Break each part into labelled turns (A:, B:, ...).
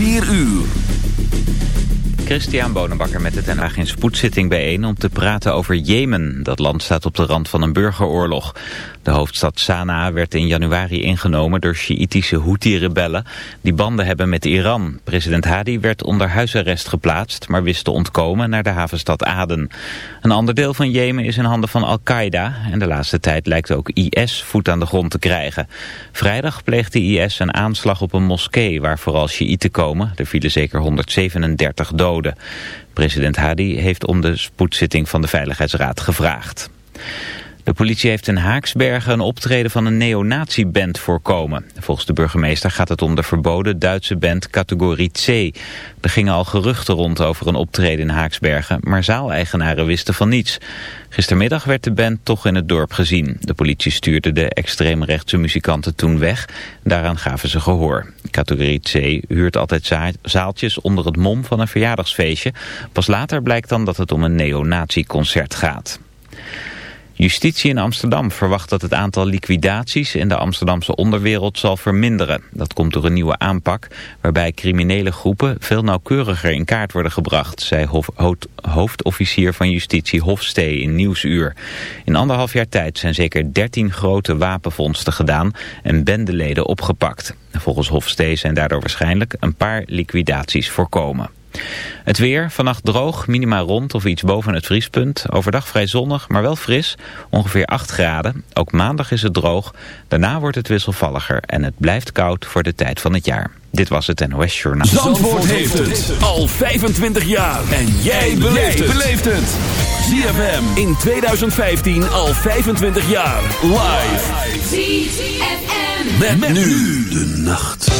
A: 4 uur.
B: Christian Bonenbakker met het Haag in spoedzitting bijeen om te praten over Jemen. Dat land staat op de rand van een burgeroorlog. De hoofdstad Sanaa werd in januari ingenomen door Sjiitische Houthi-rebellen die banden hebben met Iran. President Hadi werd onder huisarrest geplaatst, maar wist te ontkomen naar de havenstad Aden. Een ander deel van Jemen is in handen van Al-Qaeda en de laatste tijd lijkt ook IS voet aan de grond te krijgen. Vrijdag pleegde IS een aanslag op een moskee waar vooral Sjiiten komen. Er vielen zeker 137 doden. President Hadi heeft om de spoedzitting van de Veiligheidsraad gevraagd. De politie heeft in Haaksbergen een optreden van een neonazi-band voorkomen. Volgens de burgemeester gaat het om de verboden Duitse band categorie C. Er gingen al geruchten rond over een optreden in Haaksbergen, maar zaaleigenaren wisten van niets. Gistermiddag werd de band toch in het dorp gezien. De politie stuurde de extreemrechtse muzikanten toen weg. Daaraan gaven ze gehoor. Categorie C huurt altijd zaaltjes onder het mom van een verjaardagsfeestje. Pas later blijkt dan dat het om een neonazi-concert gaat. Justitie in Amsterdam verwacht dat het aantal liquidaties in de Amsterdamse onderwereld zal verminderen. Dat komt door een nieuwe aanpak waarbij criminele groepen veel nauwkeuriger in kaart worden gebracht, zei hoofdofficier van Justitie Hofstee in Nieuwsuur. In anderhalf jaar tijd zijn zeker 13 grote wapenvondsten gedaan en bendeleden opgepakt. Volgens Hofstee zijn daardoor waarschijnlijk een paar liquidaties voorkomen. Het weer, vannacht droog, minima rond of iets boven het vriespunt. Overdag vrij zonnig, maar wel fris, ongeveer 8 graden. Ook maandag is het droog. Daarna wordt het wisselvalliger en het blijft koud voor de tijd van het jaar. Dit was het NOS Journaal.
A: Zandvoort, heeft het al 25 jaar. En jij beleeft het. ZFM in 2015 al 25 jaar. Live. ZFM. met nu de nacht.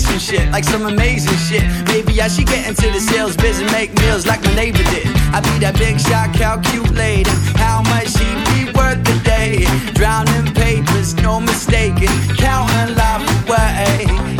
C: some shit, like some amazing shit. Maybe I should get into the sales biz and make meals like my neighbor did. I'd be that big shot, calculating how much he be worth a day. Drowning papers, no mistaking, counting life away.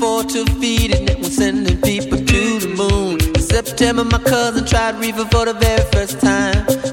D: For to feed it, and we're sending people to the moon. In September, my cousin tried reefer for the very first time.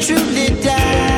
D: truly die.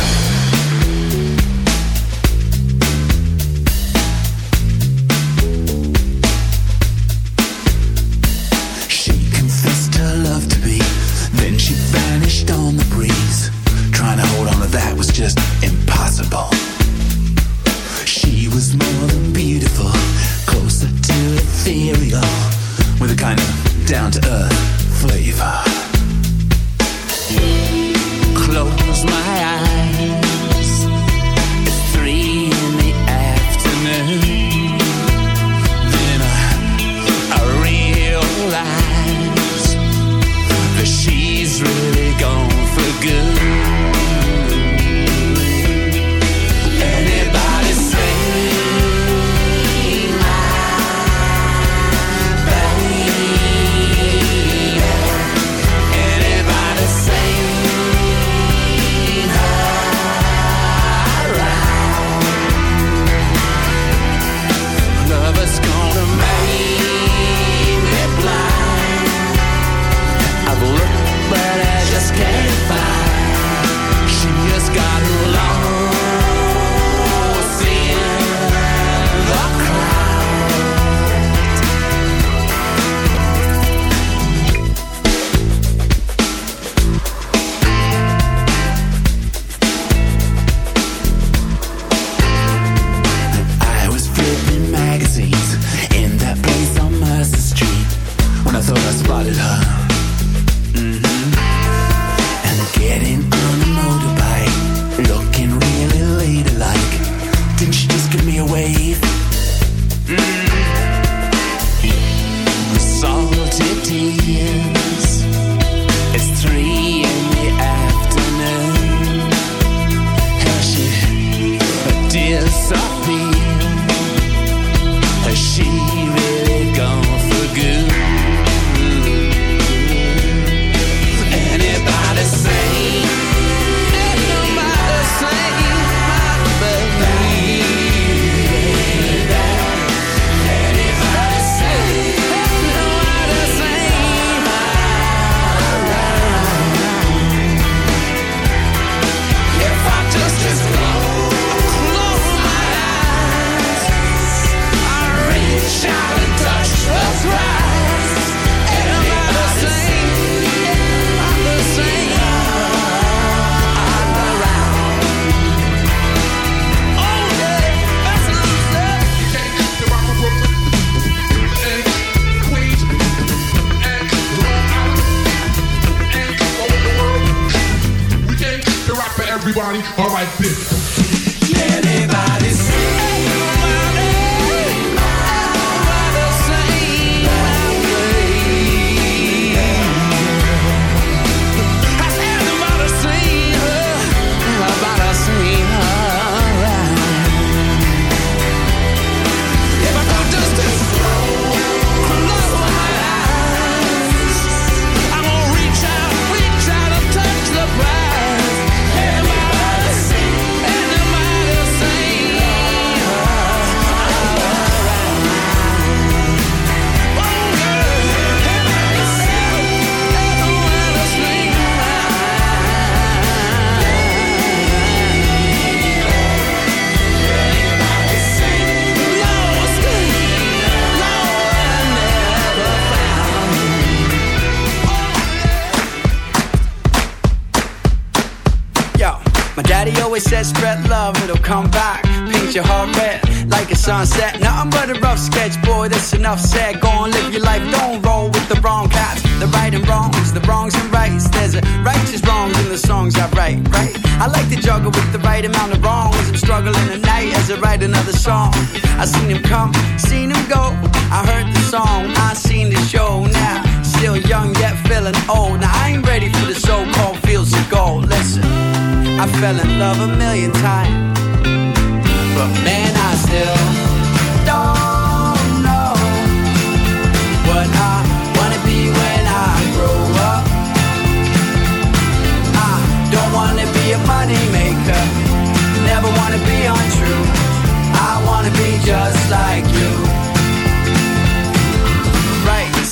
D: All right, bitch.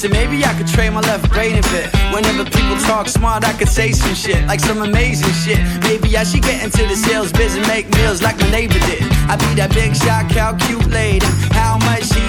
D: Listen, maybe I could trade my left brain if it. Whenever people talk smart, I could say some shit, like some amazing shit. Maybe I should get into the sales biz and make meals like my neighbor did. I'd be that big
A: shot calculator. How much he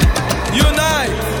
E: unite.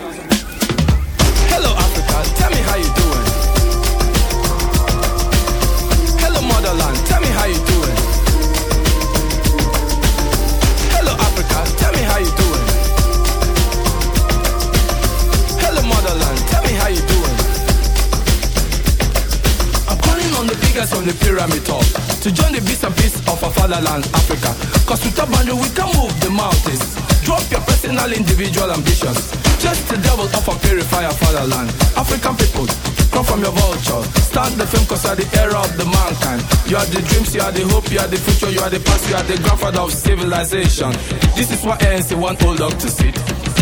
E: Pyramid top to join the beast and peace of our fatherland, Africa. Cause with a boundary we can move the mountains. Drop your personal, individual ambitions. Just the devil of a purifier fatherland. African people, come from your vulture. Start the film cause you are the era of the mankind. You are the dreams, you are the hope, you are the future, you are the past, you are the grandfather of civilization. This is what ANC want old dog to sit.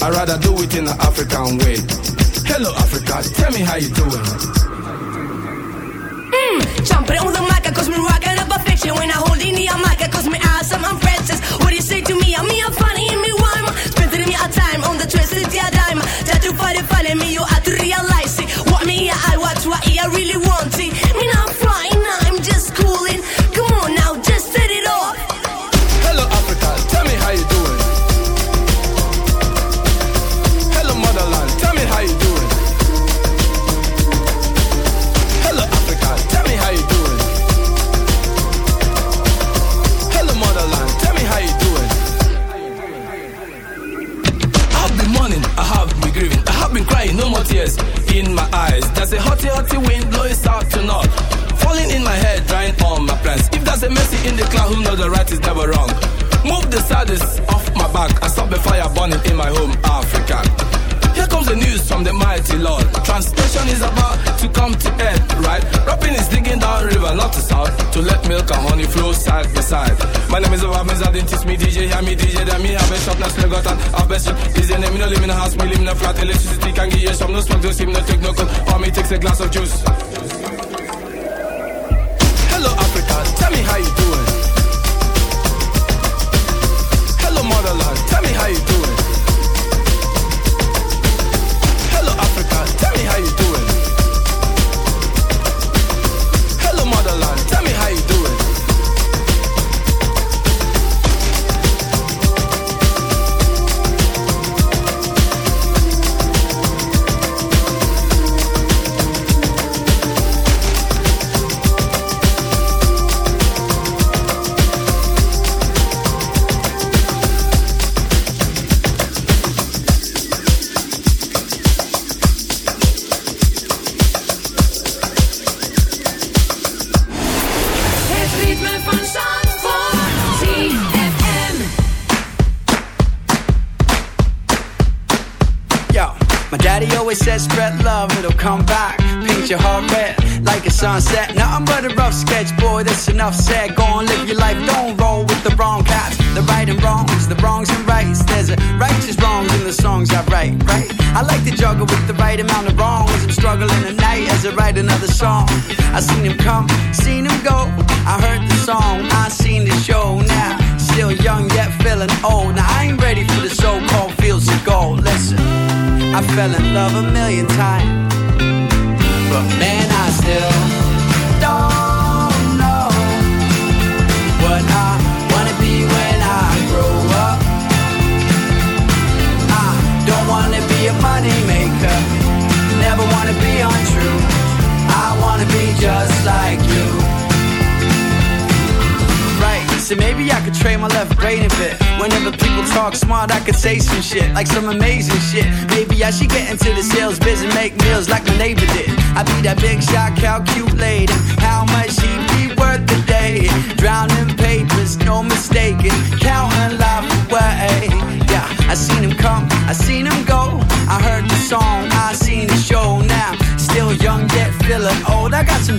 E: I'd rather do it in an African way. Hello, Africa, tell me how you doing.
F: Mmm, Jumping on the mic, cause me rocking up a fiction When I hold in the mic, cause me awesome, I'm princess What do you say to me? I'm me, I'm funny, and me rhyme Spending me a time on the twisted yeah dime Try to find it, funny me, you have to realize it What me, I watch, what I really want it
E: hotty wind blowing south to north. Falling in my head, drying all my plans. If there's a mercy in the cloud, who knows the right is never wrong. Move the saddest off my back and stop the fire burning in my home, Africa. The news from the mighty Lord. Translation is about to come to end, right? Rapping is digging down river, not to south, to let milk and honey flow side by side. My name is Obamiz, I didn't teach me DJ, hear me DJ, then me have a shop, now still got an have best Is the name, me no live in a house, me live in a flat, electricity can give you some, no smoke, no steam, no take no cold, for me takes a glass of juice.
C: Smart, I could say some shit, like some amazing shit. Maybe I should get into the sales biz and make meals like my neighbor did. I be that big shot, calculating how much he'd be worth a day. Drowning papers, no mistaking, counting life away. Yeah, I seen him come, I seen him go. I heard the song, I seen the show now. Still young yet feeling old. I got some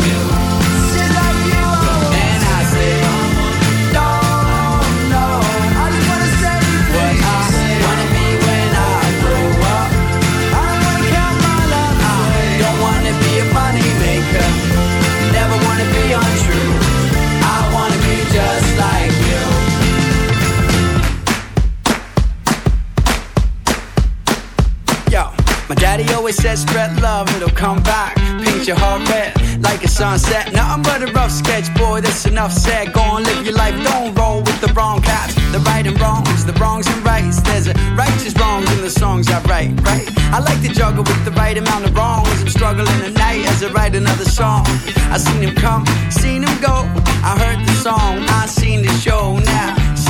C: always said spread love, it'll come back. Paint your heart red like a sunset. Nothing but a rough sketch, boy, that's enough said. Go on, live your life, don't roll with the wrong cats. The right and wrongs, the wrongs and rights. There's a righteous wrongs in the songs I write, right? I like to juggle with the right amount of wrongs. I'm struggling at night as I write another song. I seen him come, seen him go. I heard the song, I seen the show now.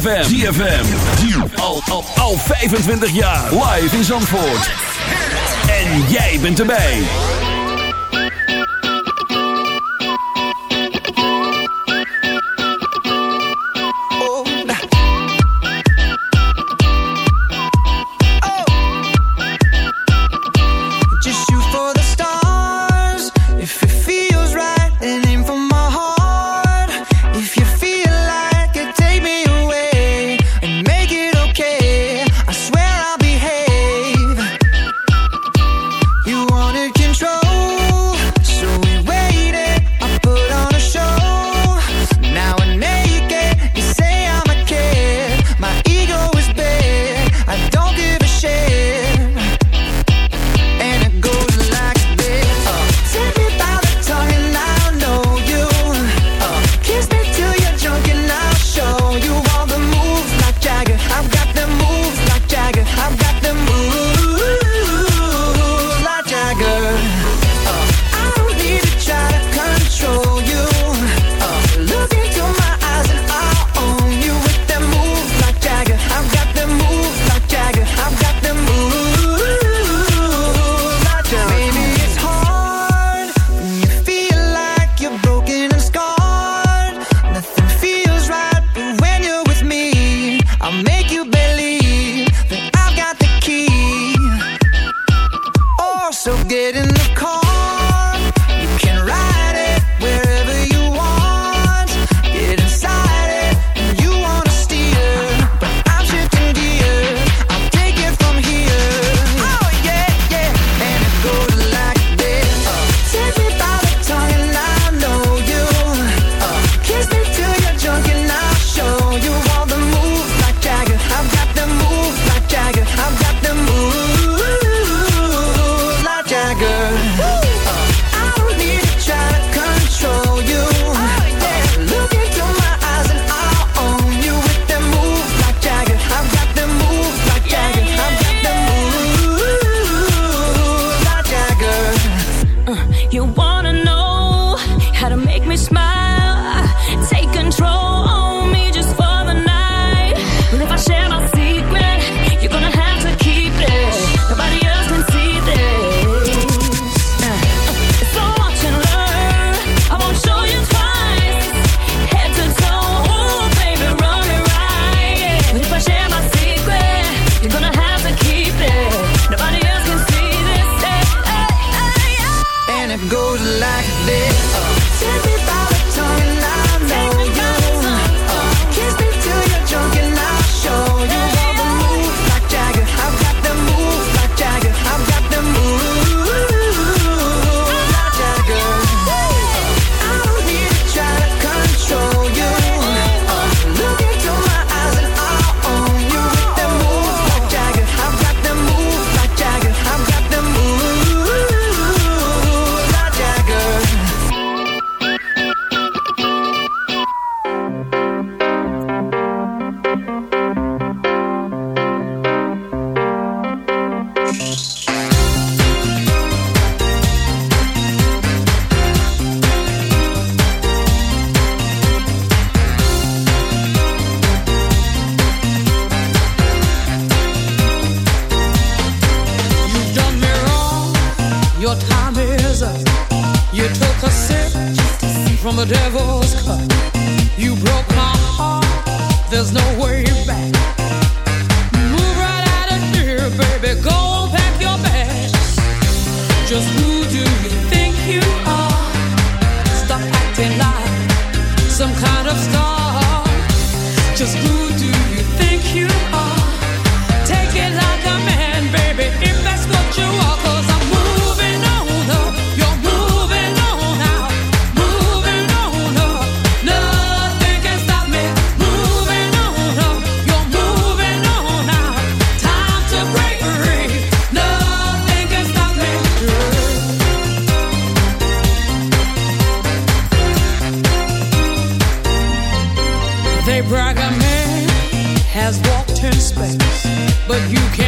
A: ZFM. ZFM. Al, al, al 25 jaar. Live in Zandvoort. En jij bent erbij.
C: You
G: can't